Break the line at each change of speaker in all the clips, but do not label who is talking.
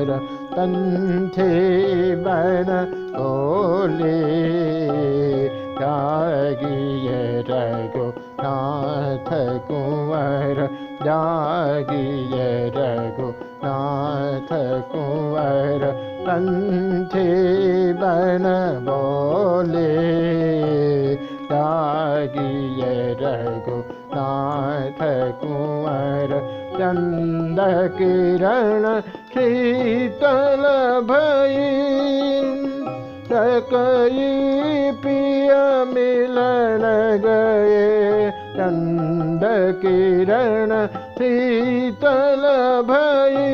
कुंवर तंथे बन ओले जागिए रघु नाथ कुंवर जागिए रघु नाथ कुंवर तंथे बन बोले जागिए रघु नाथ कुंवर चंद किरण शीतल भई सकई पिय मिलन गए चंद किरण शीतल भई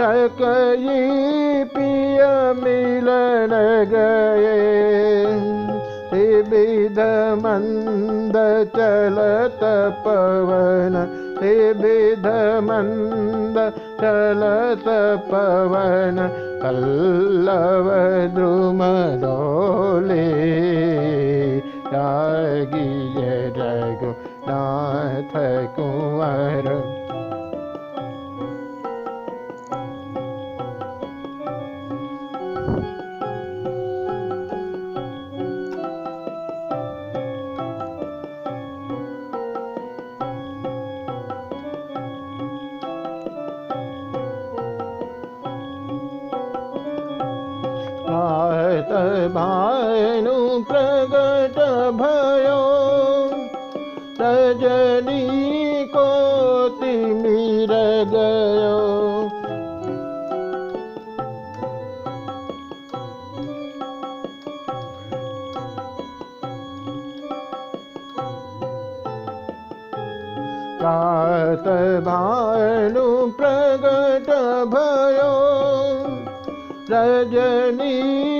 सकई पिय मिलन गए विविध मंद चलत पवन मंद चलत पवन कल्लव द्रुम डोले आत भानु प्रगट भयो। रजनी को तिमिर गयो प्रात भानु प्रगट भयो। रजनी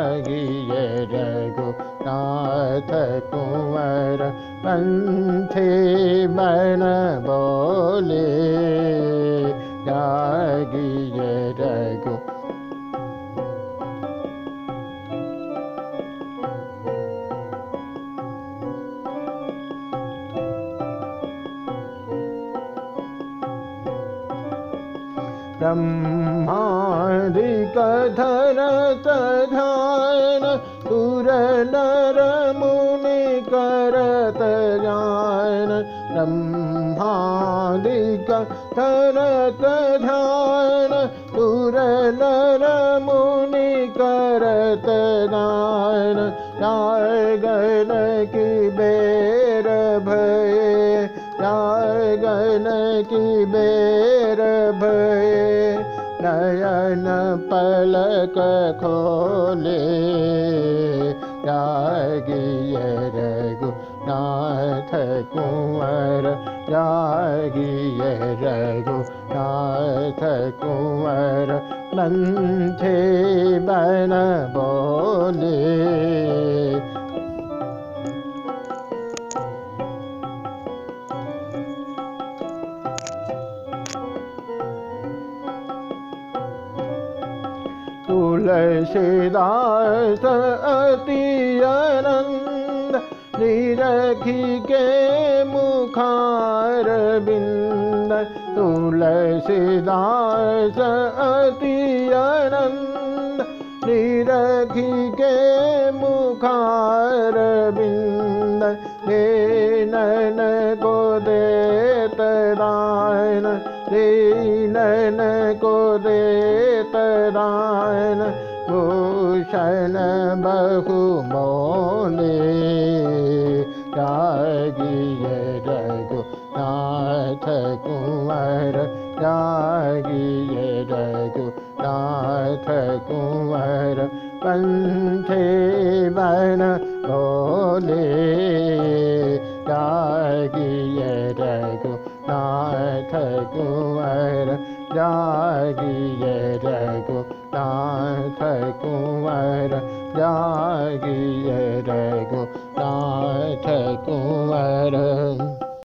नाथ कुंवर बोले जागिए रघु। ब्रह्मादिक धरत ध्यान नर मुनि करत ज्ञान ब्रह्मादिक धरत ध्यान सुर नर मुनि करत ज्ञान गन की बेर भये गन की बेर भये नयन पलक खोले thế cung ai ra ghi về re gu ra thế cung ai ra lần thế bài na bồ đề tu lệ sư đại thế ti ân आनंद निरखी के मुखार बिंद तुलसीदास अति आनंद। निरखी के मुखार बिंद नैन को देत दान। दीनन को देत दान, भूषण बहु मोले जागिए रघु नाथ कुंवर जागिए रघु नाथ कुंवर पंथे बन बोले। जागिए रघु नाथ कुंवर जागिए रघु नाथ कुंवर